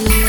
you.